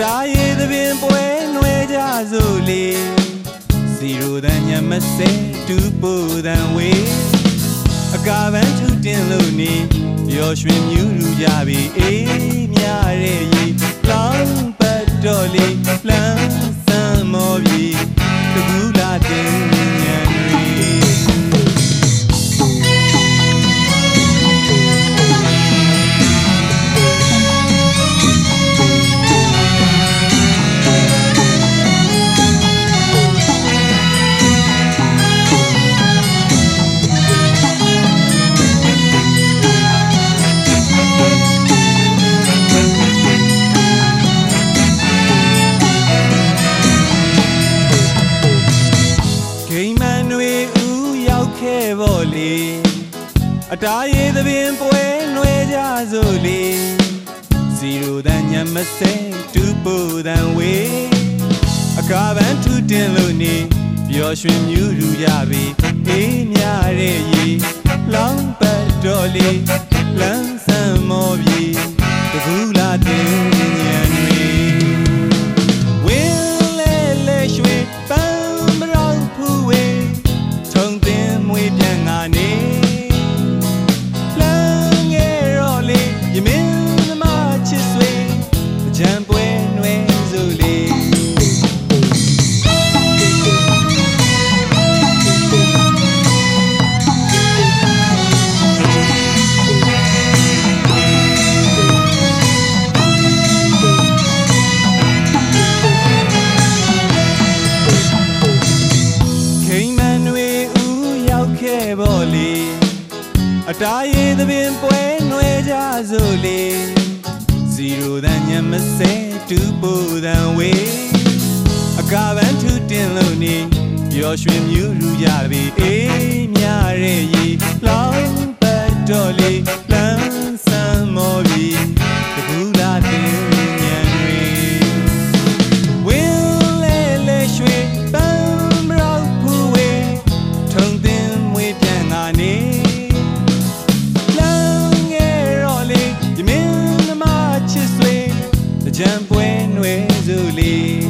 တားရည်သပင်ပွဲနွယ်ကြစို့လေစီရိုတန်ညမစဲတူပူတန်ဝေးအကာပန်းထူတင်လို့နေပျော်ရွှင်မြူးလူကြပြီအေးမြတဲ့ရီ ခဲ့ဖို့လေအတားရည်သပင်ပွဲနွယ်ကြစို့လေစီရိုတန်ညမစဲတူပူတန်ဝေးအကာပန်းထူတင်လို့နေပျော်ရွှင်မြူးရူကြပြီအေးမြတဲ့ရီလောင်းပတ်တော်လေးလမ်းဆန်းမောပြီတကူ ပွဲနွယ်စုလေခိမ်မန်တွေဦးရောက်ခဲ့ဖို့လေအတားရည်သပင်ပွဲနွယ်ကြစို့လေ စီရိုတန်ညမစဲတူပူတန်ဝေးအကာပန်းထူတင်လို့နေပျော်ရွှင်မြူးရူကြပြီအေးမြတဲ့ရီလောင်း sleep.